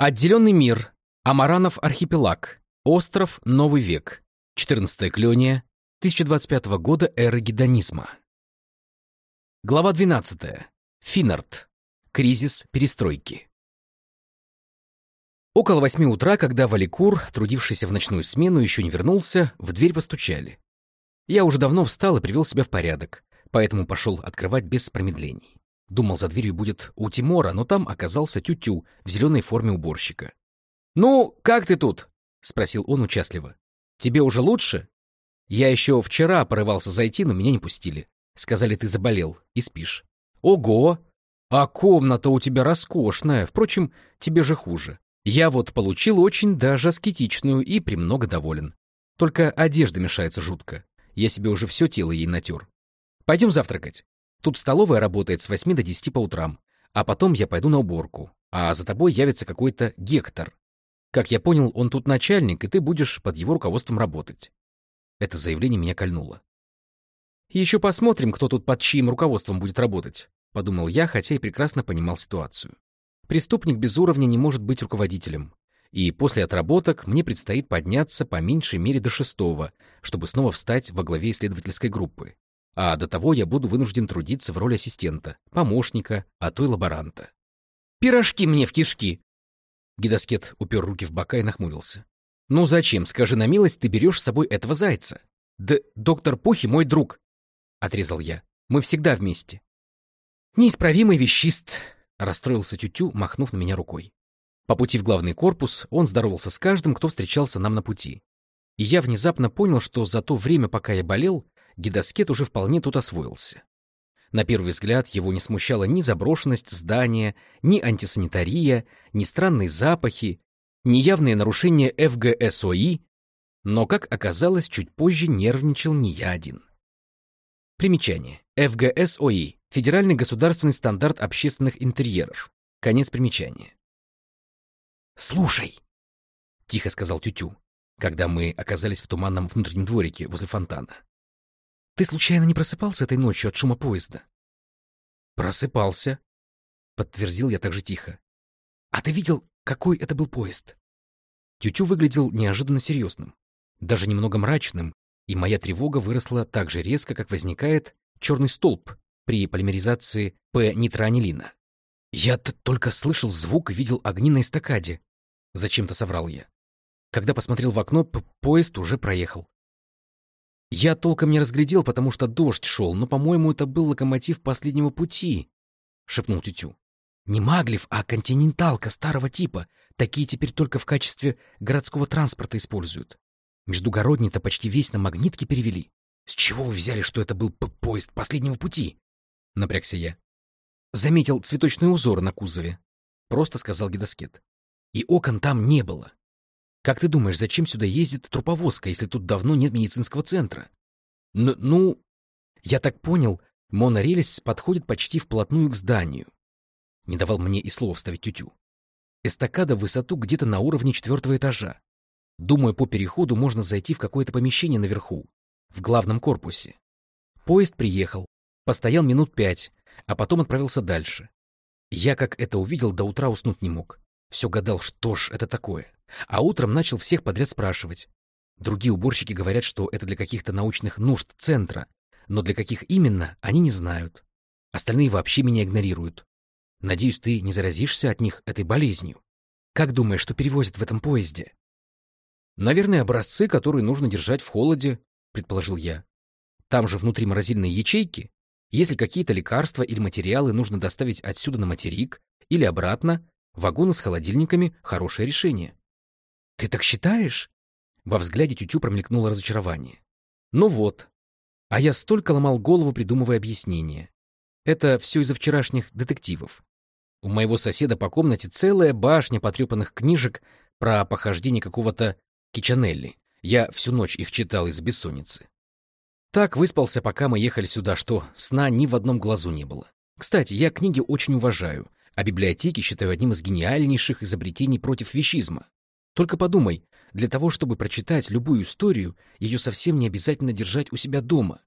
Отделенный мир. Амаранов архипелаг. Остров Новый век. 14 клёния 1025 года эры гедонизма. Глава 12. Финард. Кризис перестройки. Около восьми утра, когда Валикур, трудившийся в ночную смену, еще не вернулся, в дверь постучали. Я уже давно встал и привел себя в порядок, поэтому пошел открывать без промедлений. Думал, за дверью будет у Тимора, но там оказался Тютю в зеленой форме уборщика. «Ну, как ты тут?» — спросил он участливо. «Тебе уже лучше?» «Я еще вчера порывался зайти, но меня не пустили. Сказали, ты заболел и спишь». «Ого! А комната у тебя роскошная, впрочем, тебе же хуже. Я вот получил очень даже аскетичную и премного доволен. Только одежда мешается жутко. Я себе уже все тело ей натер. Пойдем завтракать. Тут столовая работает с 8 до 10 по утрам. А потом я пойду на уборку. А за тобой явится какой-то Гектор. Как я понял, он тут начальник, и ты будешь под его руководством работать. Это заявление меня кольнуло. Еще посмотрим, кто тут под чьим руководством будет работать, подумал я, хотя и прекрасно понимал ситуацию. Преступник без уровня не может быть руководителем. И после отработок мне предстоит подняться по меньшей мере до шестого, чтобы снова встать во главе исследовательской группы. А до того я буду вынужден трудиться в роли ассистента, помощника, а то и лаборанта. «Пирожки мне в кишки!» Гидоскет упер руки в бока и нахмурился. «Ну зачем, скажи на милость, ты берешь с собой этого зайца?» «Да доктор Пухи мой друг!» — отрезал я. «Мы всегда вместе». «Неисправимый вещист!» Расстроился Тютю, махнув на меня рукой. По пути в главный корпус он здоровался с каждым, кто встречался нам на пути. И я внезапно понял, что за то время, пока я болел, гидоскет уже вполне тут освоился. На первый взгляд его не смущала ни заброшенность здания, ни антисанитария, ни странные запахи, ни явные нарушения ФГСОИ, но, как оказалось, чуть позже нервничал не я один. Примечание. ФГСОИ Федеральный государственный стандарт общественных интерьеров. Конец примечания. «Слушай!» — тихо сказал Тютю, когда мы оказались в туманном внутреннем дворике возле фонтана. «Ты случайно не просыпался этой ночью от шума поезда?» «Просыпался», — подтвердил я также тихо. «А ты видел, какой это был поезд?» Тютю выглядел неожиданно серьезным, даже немного мрачным, и моя тревога выросла так же резко, как возникает черный столб при полимеризации П-нитроанилина. я только слышал звук и видел огни на эстакаде. Зачем-то соврал я. Когда посмотрел в окно, поезд уже проехал. Я толком не разглядел, потому что дождь шел, но, по-моему, это был локомотив последнего пути, — шепнул Тютю. Не Маглев, а континенталка старого типа. Такие теперь только в качестве городского транспорта используют. Междугородний-то почти весь на магнитке перевели. С чего вы взяли, что это был поезд последнего пути? — напрягся я. Заметил цветочный узор на кузове. Просто сказал гидоскет. И окон там не было. Как ты думаешь, зачем сюда ездит труповозка, если тут давно нет медицинского центра? Н ну, я так понял, монорельс подходит почти вплотную к зданию. Не давал мне и слова вставить тютю. Эстакада в высоту где-то на уровне четвертого этажа. Думаю, по переходу можно зайти в какое-то помещение наверху, в главном корпусе. Поезд приехал, Постоял минут пять, а потом отправился дальше. Я, как это увидел, до утра уснуть не мог. Все гадал, что ж это такое. А утром начал всех подряд спрашивать. Другие уборщики говорят, что это для каких-то научных нужд центра, но для каких именно, они не знают. Остальные вообще меня игнорируют. Надеюсь, ты не заразишься от них этой болезнью. Как думаешь, что перевозят в этом поезде? Наверное, образцы, которые нужно держать в холоде, предположил я. Там же внутри морозильные ячейки, если какие-то лекарства или материалы нужно доставить отсюда на материк или обратно, вагоны с холодильниками — хорошее решение. «Ты так считаешь?» Во взгляде Тютю промелькнуло разочарование. «Ну вот. А я столько ломал голову, придумывая объяснение. Это все из-за вчерашних детективов. У моего соседа по комнате целая башня потрепанных книжек про похождение какого-то Кичанелли. Я всю ночь их читал из бессонницы. Так выспался, пока мы ехали сюда, что сна ни в одном глазу не было. Кстати, я книги очень уважаю, а библиотеки считаю одним из гениальнейших изобретений против вещизма. Только подумай, для того, чтобы прочитать любую историю, ее совсем не обязательно держать у себя дома.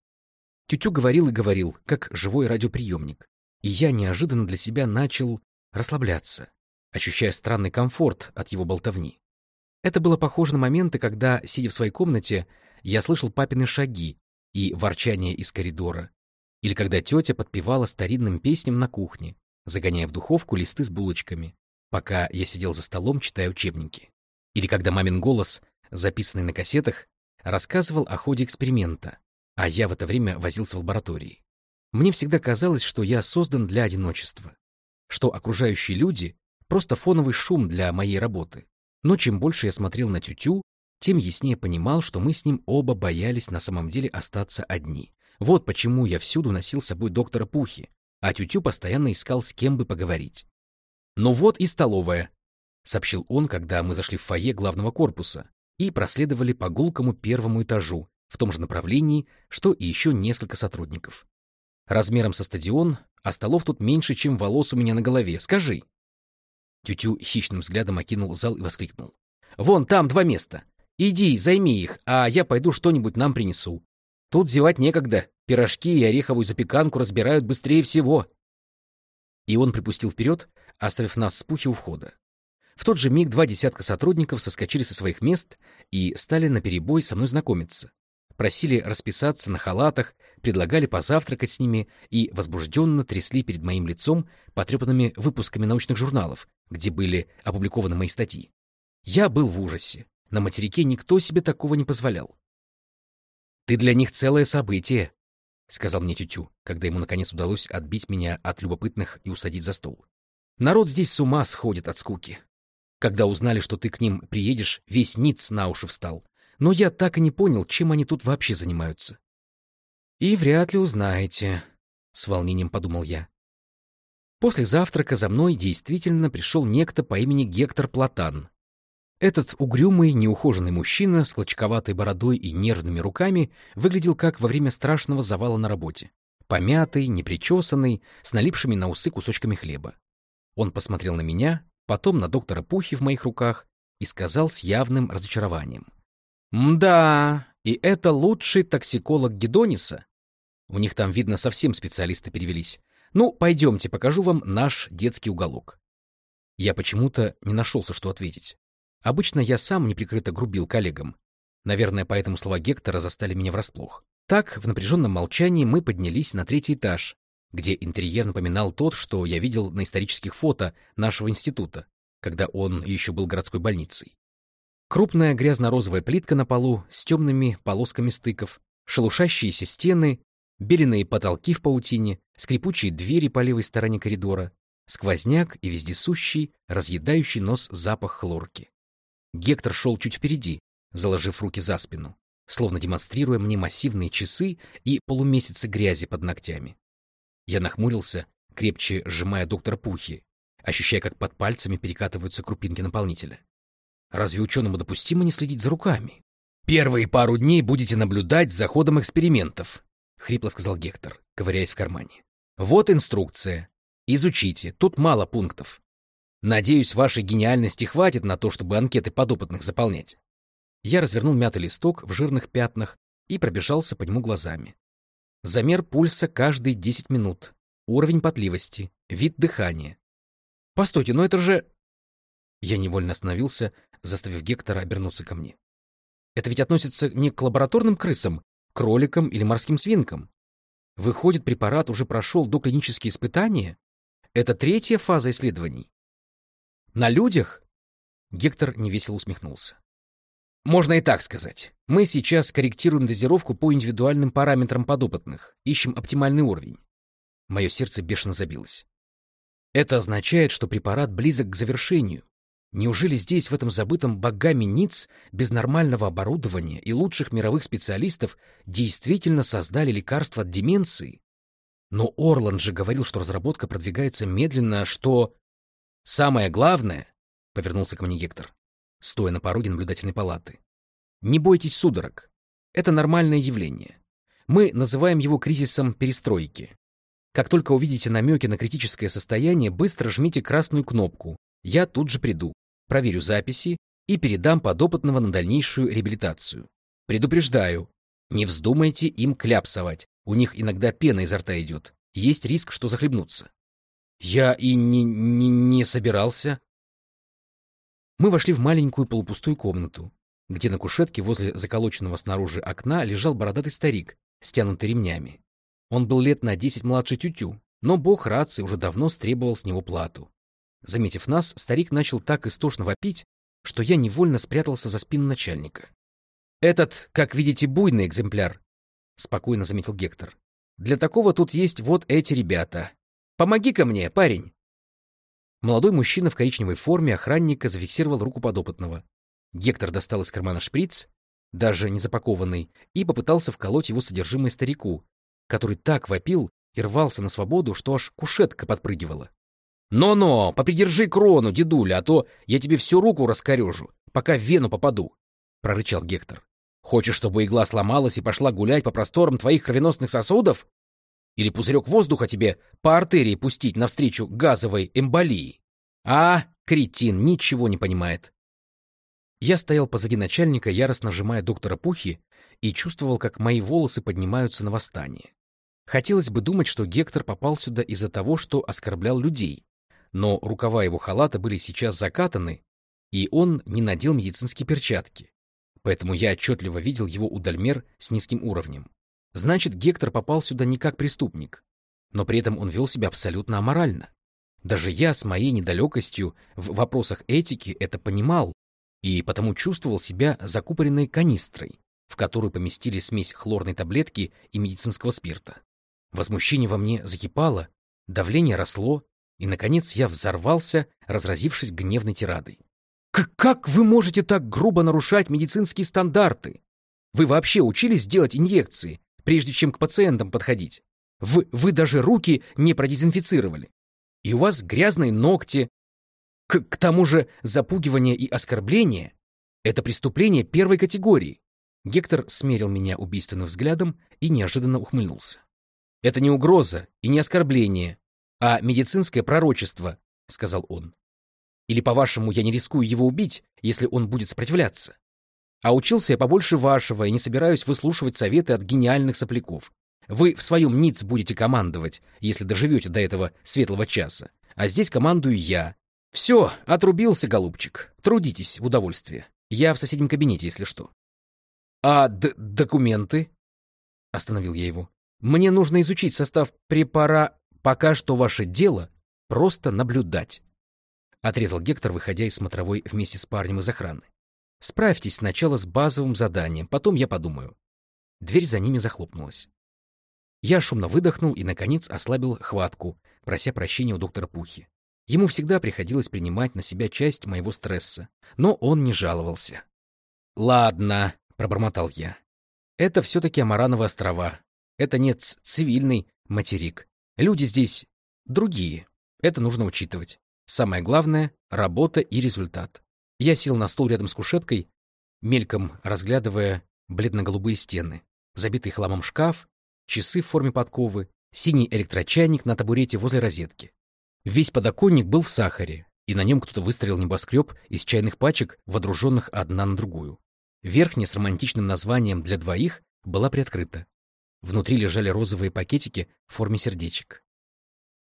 Тютю говорил и говорил, как живой радиоприемник. И я неожиданно для себя начал расслабляться. ощущая странный комфорт от его болтовни. Это было похоже на моменты, когда, сидя в своей комнате, я слышал папины шаги и ворчание из коридора, или когда тетя подпевала старинным песням на кухне, загоняя в духовку листы с булочками, пока я сидел за столом, читая учебники. Или когда мамин голос, записанный на кассетах, рассказывал о ходе эксперимента, а я в это время возился в лаборатории. Мне всегда казалось, что я создан для одиночества, что окружающие люди — просто фоновый шум для моей работы. Но чем больше я смотрел на Тютю, тем яснее понимал, что мы с ним оба боялись на самом деле остаться одни. Вот почему я всюду носил с собой доктора Пухи, а Тютю постоянно искал с кем бы поговорить. «Ну вот и столовая», — сообщил он, когда мы зашли в фойе главного корпуса и проследовали по гулкому первому этажу в том же направлении, что и еще несколько сотрудников. Размером со стадион, а столов тут меньше, чем волос у меня на голове. Скажи. Тютю хищным взглядом окинул зал и воскликнул. «Вон там два места. Иди, займи их, а я пойду что-нибудь нам принесу. Тут зевать некогда, пирожки и ореховую запеканку разбирают быстрее всего». И он припустил вперед, оставив нас с пухи у входа. В тот же миг два десятка сотрудников соскочили со своих мест и стали наперебой со мной знакомиться. Просили расписаться на халатах, предлагали позавтракать с ними и возбужденно трясли перед моим лицом потрепанными выпусками научных журналов, где были опубликованы мои статьи. Я был в ужасе. На материке никто себе такого не позволял. «Ты для них целое событие», — сказал мне Тютю, когда ему наконец удалось отбить меня от любопытных и усадить за стол. «Народ здесь с ума сходит от скуки. Когда узнали, что ты к ним приедешь, весь ниц на уши встал. Но я так и не понял, чем они тут вообще занимаются. И вряд ли узнаете, — с волнением подумал я. После завтрака за мной действительно пришел некто по имени Гектор Платан. Этот угрюмый, неухоженный мужчина с клочковатой бородой и нервными руками выглядел как во время страшного завала на работе. Помятый, непричесанный, с налипшими на усы кусочками хлеба. Он посмотрел на меня, потом на доктора Пухи в моих руках и сказал с явным разочарованием. «Мда, и это лучший токсиколог Гедониса?» У них там, видно, совсем специалисты перевелись. Ну, пойдемте, покажу вам наш детский уголок. Я почему-то не нашелся, что ответить. Обычно я сам неприкрыто грубил коллегам. Наверное, поэтому слова Гектора застали меня врасплох. Так, в напряженном молчании мы поднялись на третий этаж, где интерьер напоминал тот, что я видел на исторических фото нашего института, когда он еще был городской больницей. Крупная грязно-розовая плитка на полу с темными полосками стыков, шелушащиеся стены, беленые потолки в паутине, скрипучие двери по левой стороне коридора, сквозняк и вездесущий, разъедающий нос запах хлорки. Гектор шел чуть впереди, заложив руки за спину, словно демонстрируя мне массивные часы и полумесяцы грязи под ногтями. Я нахмурился, крепче сжимая доктора Пухи, ощущая, как под пальцами перекатываются крупинки наполнителя. Разве ученому допустимо не следить за руками? Первые пару дней будете наблюдать за ходом экспериментов, — хрипло сказал Гектор, ковыряясь в кармане. «Вот инструкция. Изучите, тут мало пунктов. Надеюсь, вашей гениальности хватит на то, чтобы анкеты подопытных заполнять». Я развернул мятый листок в жирных пятнах и пробежался по нему глазами. Замер пульса каждые 10 минут, уровень потливости, вид дыхания. «Постойте, но это же...» Я невольно остановился, заставив Гектора обернуться ко мне. «Это ведь относится не к лабораторным крысам, кроликам или морским свинкам. Выходит, препарат уже прошел доклинические испытания? Это третья фаза исследований. На людях? Гектор невесело усмехнулся. Можно и так сказать. Мы сейчас корректируем дозировку по индивидуальным параметрам подопытных, ищем оптимальный уровень. Мое сердце бешено забилось. Это означает, что препарат близок к завершению. Неужели здесь, в этом забытом богами НИЦ, без нормального оборудования и лучших мировых специалистов, действительно создали лекарство от деменции? Но Орланд же говорил, что разработка продвигается медленно, что... Самое главное, — повернулся ко мне Гектор, стоя на пороге наблюдательной палаты, — не бойтесь судорог. Это нормальное явление. Мы называем его кризисом перестройки. Как только увидите намеки на критическое состояние, быстро жмите красную кнопку. Я тут же приду проверю записи и передам подопытного на дальнейшую реабилитацию. Предупреждаю, не вздумайте им кляпсовать, у них иногда пена изо рта идет, есть риск, что захлебнутся. Я и не, не, не собирался. Мы вошли в маленькую полупустую комнату, где на кушетке возле заколоченного снаружи окна лежал бородатый старик, стянутый ремнями. Он был лет на десять младше Тютю, но бог рации уже давно стребовал с него плату. Заметив нас, старик начал так истошно вопить, что я невольно спрятался за спину начальника. «Этот, как видите, буйный экземпляр», — спокойно заметил Гектор. «Для такого тут есть вот эти ребята. Помоги-ка мне, парень!» Молодой мужчина в коричневой форме охранника зафиксировал руку подопытного. Гектор достал из кармана шприц, даже не запакованный, и попытался вколоть его содержимое старику, который так вопил и рвался на свободу, что аж кушетка подпрыгивала. «Но-но, попридержи крону, дедуля, а то я тебе всю руку раскорежу, пока в вену попаду», — прорычал Гектор. «Хочешь, чтобы игла сломалась и пошла гулять по просторам твоих кровеносных сосудов? Или пузырек воздуха тебе по артерии пустить навстречу газовой эмболии? А, кретин, ничего не понимает». Я стоял позади начальника, яростно сжимая доктора Пухи, и чувствовал, как мои волосы поднимаются на восстание. Хотелось бы думать, что Гектор попал сюда из-за того, что оскорблял людей, но рукава его халата были сейчас закатаны, и он не надел медицинские перчатки. Поэтому я отчетливо видел его удальмер с низким уровнем. Значит, Гектор попал сюда не как преступник, но при этом он вел себя абсолютно аморально. Даже я с моей недалекостью в вопросах этики это понимал и потому чувствовал себя закупоренной канистрой, в которую поместили смесь хлорной таблетки и медицинского спирта. Возмущение во мне закипало, давление росло, и, наконец, я взорвался, разразившись гневной тирадой. «Как вы можете так грубо нарушать медицинские стандарты? Вы вообще учились делать инъекции, прежде чем к пациентам подходить? Вы, вы даже руки не продезинфицировали. И у вас грязные ногти. К, к тому же запугивание и оскорбление — это преступление первой категории». Гектор смерил меня убийственным взглядом и неожиданно ухмыльнулся. «Это не угроза и не оскорбление, а медицинское пророчество, — сказал он. Или, по-вашему, я не рискую его убить, если он будет сопротивляться? А учился я побольше вашего и не собираюсь выслушивать советы от гениальных сопляков. Вы в своем НИЦ будете командовать, если доживете до этого светлого часа. А здесь командую я. Все, отрубился, голубчик. Трудитесь в удовольствие. Я в соседнем кабинете, если что. А документы? Остановил я его. Мне нужно изучить состав препара... Пока что ваше дело — просто наблюдать. Отрезал Гектор, выходя из смотровой вместе с парнем из охраны. Справьтесь сначала с базовым заданием, потом я подумаю. Дверь за ними захлопнулась. Я шумно выдохнул и, наконец, ослабил хватку, прося прощения у доктора Пухи. Ему всегда приходилось принимать на себя часть моего стресса, но он не жаловался. «Ладно», — пробормотал я. «Это все-таки Амарановы острова. Это не цивильный материк. Люди здесь другие. Это нужно учитывать. Самое главное — работа и результат. Я сел на стул рядом с кушеткой, мельком разглядывая бледно-голубые стены, забитый хламом шкаф, часы в форме подковы, синий электрочайник на табурете возле розетки. Весь подоконник был в сахаре, и на нем кто-то выстроил небоскреб из чайных пачек, водруженных одна на другую. Верхняя с романтичным названием «Для двоих» была приоткрыта. Внутри лежали розовые пакетики в форме сердечек.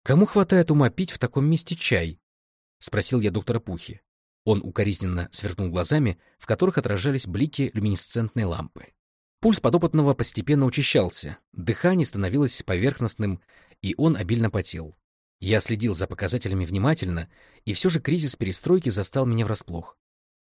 «Кому хватает ума пить в таком месте чай?» — спросил я доктора Пухи. Он укоризненно сверкнул глазами, в которых отражались блики люминесцентной лампы. Пульс подопытного постепенно учащался, дыхание становилось поверхностным, и он обильно потел. Я следил за показателями внимательно, и все же кризис перестройки застал меня врасплох.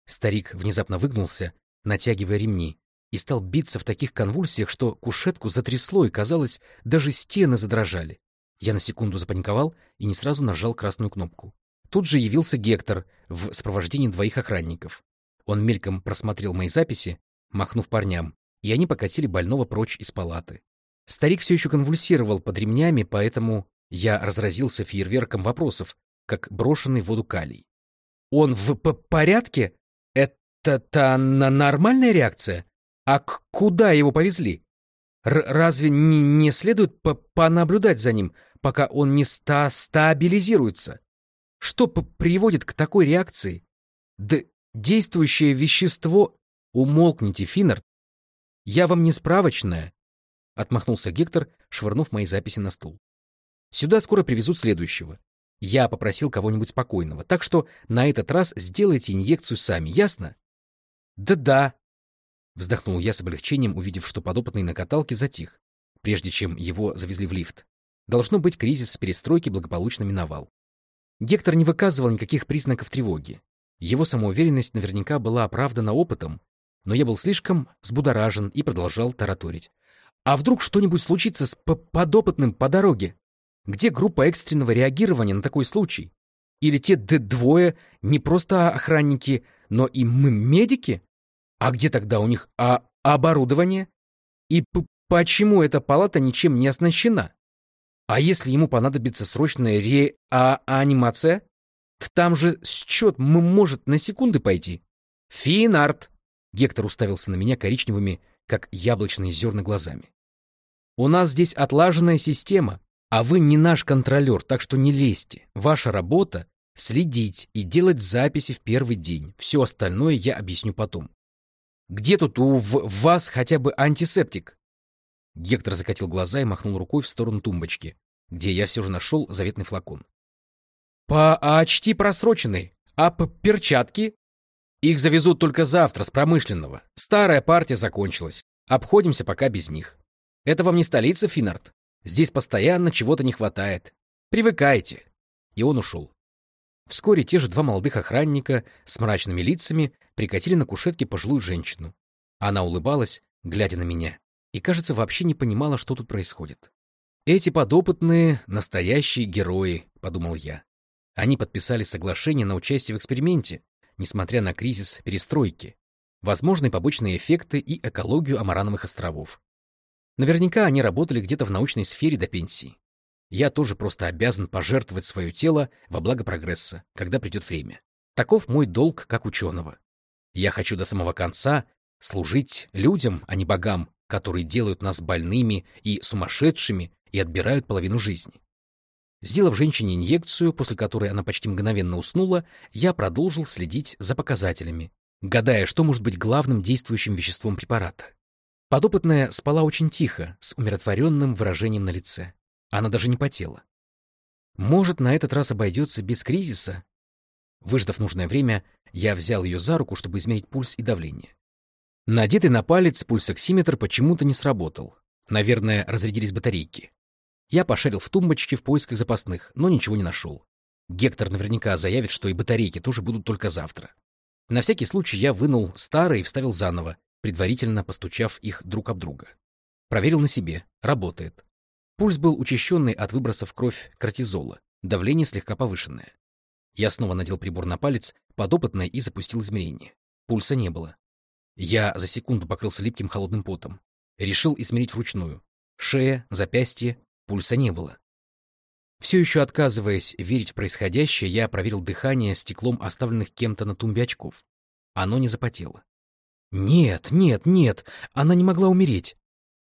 Старик внезапно выгнулся, натягивая ремни, и стал биться в таких конвульсиях, что кушетку затрясло, и, казалось, даже стены задрожали. Я на секунду запаниковал и не сразу нажал красную кнопку. Тут же явился Гектор в сопровождении двоих охранников. Он мельком просмотрел мои записи, махнув парням, и они покатили больного прочь из палаты. Старик все еще конвульсировал под ремнями, поэтому я разразился фейерверком вопросов, как брошенный в воду калий. «Он в порядке? Это-то нормальная реакция?» А куда его повезли? Р разве не, не следует по понаблюдать за ним, пока он не ста стабилизируется? Что приводит к такой реакции? Д действующее вещество... Умолкните, Финнард. Я вам не справочная. Отмахнулся Гектор, швырнув мои записи на стул. Сюда скоро привезут следующего. Я попросил кого-нибудь спокойного, так что на этот раз сделайте инъекцию сами, ясно? Да-да, вздохнул я с облегчением, увидев, что подопытный на каталке затих, прежде чем его завезли в лифт. Должно быть, кризис перестройки благополучно миновал. Гектор не выказывал никаких признаков тревоги. Его самоуверенность наверняка была оправдана опытом, но я был слишком взбудоражен и продолжал тараторить. А вдруг что-нибудь случится с подопытным по дороге? Где группа экстренного реагирования на такой случай? Или те двое не просто охранники, но и мы медики? А где тогда у них а оборудование? И почему эта палата ничем не оснащена? А если ему понадобится срочная реанимация? Там же счет может на секунды пойти. Финарт! Гектор уставился на меня коричневыми, как яблочные зерна глазами. У нас здесь отлаженная система, а вы не наш контролер, так что не лезьте. Ваша работа — следить и делать записи в первый день. Все остальное я объясню потом. Где тут у вас хотя бы антисептик? Гектор закатил глаза и махнул рукой в сторону тумбочки, где я все же нашел заветный флакон. «Почти просроченный. А перчатки?» «Их завезут только завтра с промышленного. Старая партия закончилась. Обходимся пока без них. Это вам не столица, Финард. Здесь постоянно чего-то не хватает. Привыкайте». И он ушел. Вскоре те же два молодых охранника с мрачными лицами прикатили на кушетке пожилую женщину. Она улыбалась, глядя на меня, и, кажется, вообще не понимала, что тут происходит. «Эти подопытные — настоящие герои», — подумал я. Они подписали соглашение на участие в эксперименте, несмотря на кризис перестройки, возможные побочные эффекты и экологию Амарановых островов. Наверняка они работали где-то в научной сфере до пенсии. Я тоже просто обязан пожертвовать свое тело во благо прогресса, когда придет время. Таков мой долг как ученого. Я хочу до самого конца служить людям, а не богам, которые делают нас больными и сумасшедшими и отбирают половину жизни. Сделав женщине инъекцию, после которой она почти мгновенно уснула, я продолжил следить за показателями, гадая, что может быть главным действующим веществом препарата. Подопытная спала очень тихо, с умиротворенным выражением на лице. Она даже не потела. Может, на этот раз обойдется без кризиса? Выждав нужное время, я взял ее за руку, чтобы измерить пульс и давление. Надетый на палец пульсоксиметр почему-то не сработал. Наверное, разрядились батарейки. Я пошарил в тумбочке в поисках запасных, но ничего не нашел. Гектор наверняка заявит, что и батарейки тоже будут только завтра. На всякий случай я вынул старые и вставил заново, предварительно постучав их друг об друга. Проверил на себе. Работает. Пульс был учащенный от выбросов кровь кортизола, давление слегка повышенное. Я снова надел прибор на палец, подопытное, и запустил измерение. Пульса не было. Я за секунду покрылся липким холодным потом. Решил измерить вручную. Шея, запястье, Пульса не было. Все еще отказываясь верить в происходящее, я проверил дыхание стеклом оставленных кем-то на тумбе очков. Оно не запотело. Нет, нет, нет, она не могла умереть.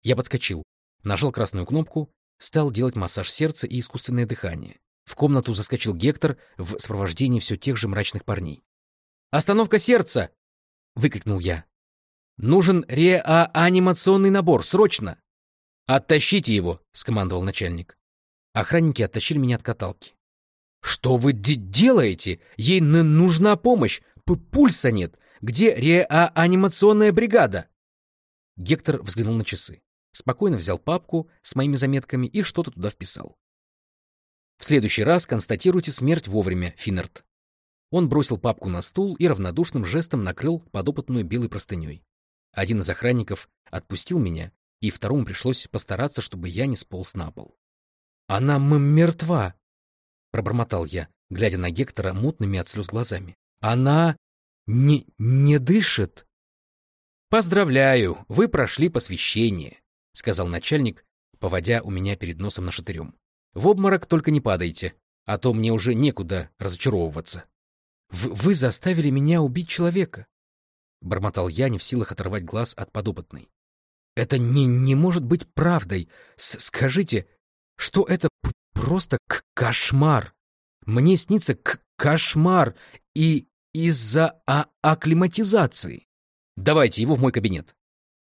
Я подскочил, нажал красную кнопку, стал делать массаж сердца и искусственное дыхание. В комнату заскочил Гектор в сопровождении все тех же мрачных парней. «Остановка сердца!» — выкрикнул я. «Нужен реанимационный набор, срочно!» «Оттащите его!» — скомандовал начальник. Охранники оттащили меня от каталки. «Что вы делаете? Ей нужна помощь! П Пульса нет! Где реанимационная бригада?» Гектор взглянул на часы. Спокойно взял папку с моими заметками и что-то туда вписал. «В следующий раз констатируйте смерть вовремя, Финнерт». Он бросил папку на стул и равнодушным жестом накрыл подопытную белой простыней. Один из охранников отпустил меня и второму пришлось постараться, чтобы я не сполз на пол. «Она мертва!» — пробормотал я, глядя на Гектора мутными от слез глазами. «Она не, не дышит!» «Поздравляю, вы прошли посвящение», — сказал начальник, поводя у меня перед носом на нашатырем. «В обморок только не падайте, а то мне уже некуда разочаровываться». «Вы заставили меня убить человека», — бормотал я, не в силах оторвать глаз от подопытной. Это не, не может быть правдой. С Скажите, что это просто кошмар. Мне снится кошмар и из-за а акклиматизации. Давайте его в мой кабинет,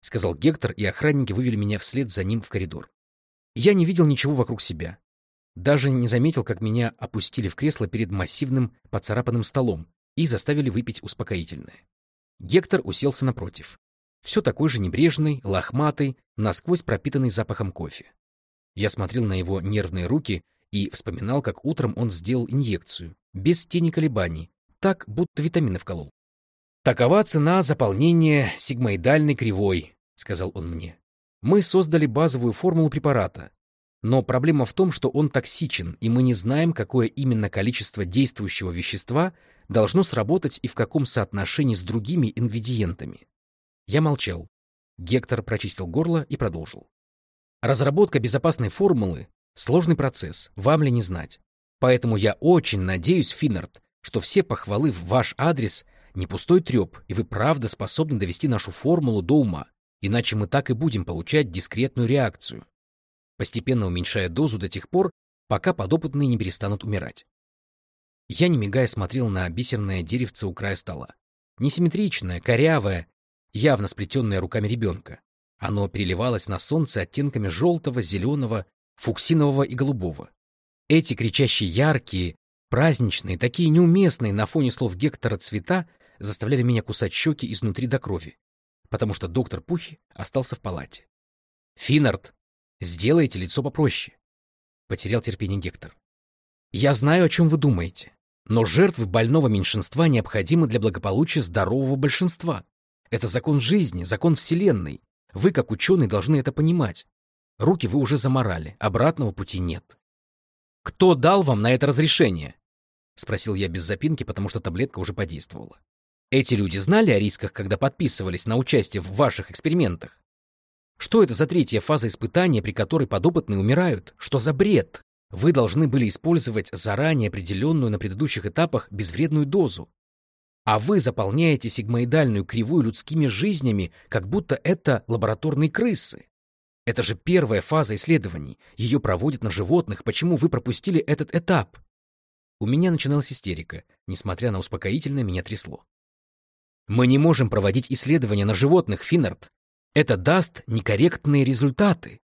сказал Гектор, и охранники вывели меня вслед за ним в коридор. Я не видел ничего вокруг себя. Даже не заметил, как меня опустили в кресло перед массивным поцарапанным столом и заставили выпить успокоительное. Гектор уселся напротив. Все такой же небрежный, лохматый, насквозь пропитанный запахом кофе. Я смотрел на его нервные руки и вспоминал, как утром он сделал инъекцию, без тени колебаний, так, будто витамины вколол. «Такова цена заполнения сигмоидальной кривой», — сказал он мне. «Мы создали базовую формулу препарата, но проблема в том, что он токсичен, и мы не знаем, какое именно количество действующего вещества должно сработать и в каком соотношении с другими ингредиентами. Я молчал. Гектор прочистил горло и продолжил. Разработка безопасной формулы — сложный процесс, вам ли не знать. Поэтому я очень надеюсь, Финнард, что все похвалы в ваш адрес не пустой треп, и вы правда способны довести нашу формулу до ума, иначе мы так и будем получать дискретную реакцию постепенно уменьшая дозу до тех пор, пока подопытные не перестанут умирать. Я, не мигая, смотрел на бисерное деревце у края стола. Несимметричное, корявое, явно сплетенное руками ребенка. Оно переливалось на солнце оттенками желтого, зеленого, фуксинового и голубого. Эти кричащие яркие, праздничные, такие неуместные на фоне слов Гектора цвета заставляли меня кусать щеки изнутри до крови, потому что доктор Пухи остался в палате. Финард Сделайте лицо попроще. Потерял терпение Гектор. Я знаю, о чем вы думаете, но жертвы больного меньшинства необходимы для благополучия здорового большинства. Это закон жизни, закон Вселенной. Вы, как ученый, должны это понимать. Руки вы уже заморали, обратного пути нет. Кто дал вам на это разрешение? Спросил я без запинки, потому что таблетка уже подействовала. Эти люди знали о рисках, когда подписывались на участие в ваших экспериментах? Что это за третья фаза испытания, при которой подопытные умирают? Что за бред? Вы должны были использовать заранее определенную на предыдущих этапах безвредную дозу. А вы заполняете сигмоидальную кривую людскими жизнями, как будто это лабораторные крысы. Это же первая фаза исследований. Ее проводят на животных. Почему вы пропустили этот этап? У меня начиналась истерика. Несмотря на успокоительное, меня трясло. Мы не можем проводить исследования на животных, Финнард. Это даст некорректные результаты,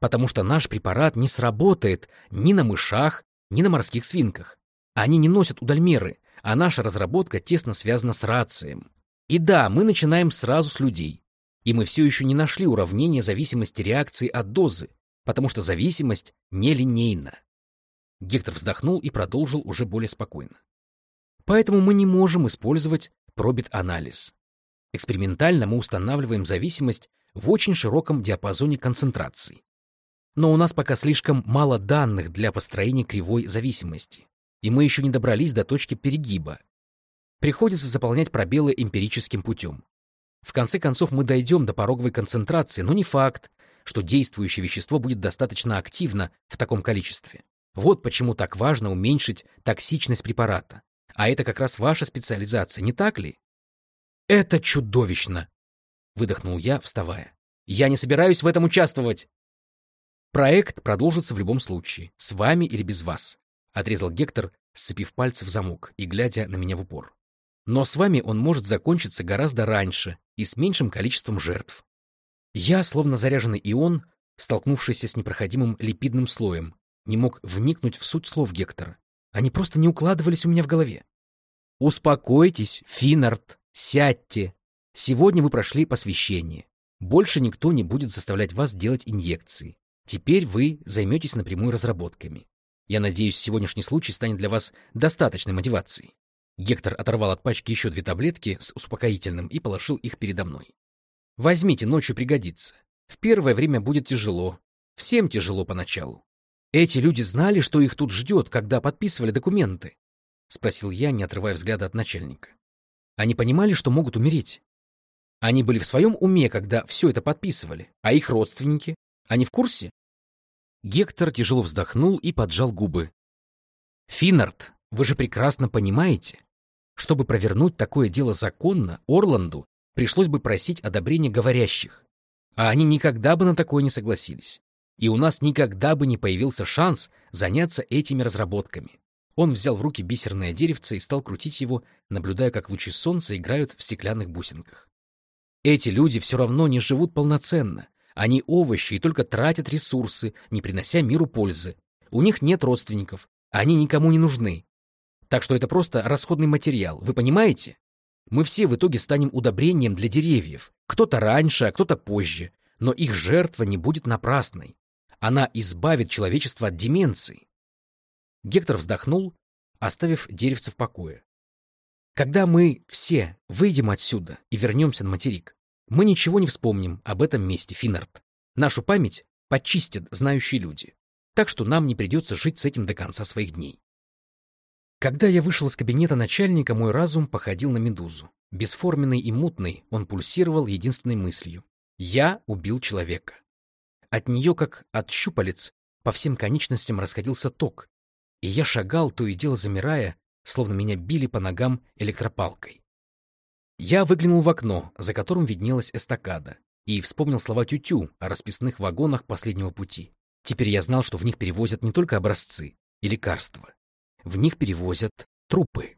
потому что наш препарат не сработает ни на мышах, ни на морских свинках. Они не носят удальмеры, а наша разработка тесно связана с рацием. И да, мы начинаем сразу с людей. И мы все еще не нашли уравнения зависимости реакции от дозы, потому что зависимость нелинейна. Гектор вздохнул и продолжил уже более спокойно. Поэтому мы не можем использовать пробит-анализ. Экспериментально мы устанавливаем зависимость в очень широком диапазоне концентраций. Но у нас пока слишком мало данных для построения кривой зависимости, и мы еще не добрались до точки перегиба. Приходится заполнять пробелы эмпирическим путем. В конце концов мы дойдем до пороговой концентрации, но не факт, что действующее вещество будет достаточно активно в таком количестве. Вот почему так важно уменьшить токсичность препарата. А это как раз ваша специализация, не так ли? «Это чудовищно!» — выдохнул я, вставая. «Я не собираюсь в этом участвовать!» «Проект продолжится в любом случае, с вами или без вас», — отрезал Гектор, сцепив пальцы в замок и глядя на меня в упор. «Но с вами он может закончиться гораздо раньше и с меньшим количеством жертв». Я, словно заряженный ион, столкнувшийся с непроходимым липидным слоем, не мог вникнуть в суть слов Гектора. Они просто не укладывались у меня в голове. «Успокойтесь, Финард», Сядьте. Сегодня вы прошли посвящение. Больше никто не будет заставлять вас делать инъекции. Теперь вы займетесь напрямую разработками. Я надеюсь, сегодняшний случай станет для вас достаточной мотивацией. Гектор оторвал от пачки еще две таблетки с успокоительным и положил их передо мной. Возьмите, ночью пригодится. В первое время будет тяжело. Всем тяжело поначалу. Эти люди знали, что их тут ждет, когда подписывали документы? Спросил я, не отрывая взгляда от начальника. Они понимали, что могут умереть. Они были в своем уме, когда все это подписывали. А их родственники? Они в курсе? Гектор тяжело вздохнул и поджал губы. «Финнард, вы же прекрасно понимаете, чтобы провернуть такое дело законно, Орланду пришлось бы просить одобрения говорящих. А они никогда бы на такое не согласились. И у нас никогда бы не появился шанс заняться этими разработками. Он взял в руки бисерное деревце и стал крутить его, наблюдая, как лучи солнца играют в стеклянных бусинках. Эти люди все равно не живут полноценно. Они овощи и только тратят ресурсы, не принося миру пользы. У них нет родственников, они никому не нужны. Так что это просто расходный материал, вы понимаете? Мы все в итоге станем удобрением для деревьев. Кто-то раньше, а кто-то позже. Но их жертва не будет напрасной. Она избавит человечество от деменции. Гектор вздохнул, оставив деревце в покое. Когда мы все выйдем отсюда и вернемся на материк, мы ничего не вспомним об этом месте, Финнард. Нашу память почистят знающие люди. Так что нам не придется жить с этим до конца своих дней. Когда я вышел из кабинета начальника, мой разум походил на медузу. Бесформенный и мутный, он пульсировал единственной мыслью. Я убил человека. От нее, как от щупалец, по всем конечностям расходился ток, и я шагал, то и дело замирая, словно меня били по ногам электропалкой. Я выглянул в окно, за которым виднелась эстакада, и вспомнил слова Тютю о расписных вагонах последнего пути. Теперь я знал, что в них перевозят не только образцы и лекарства. В них перевозят трупы.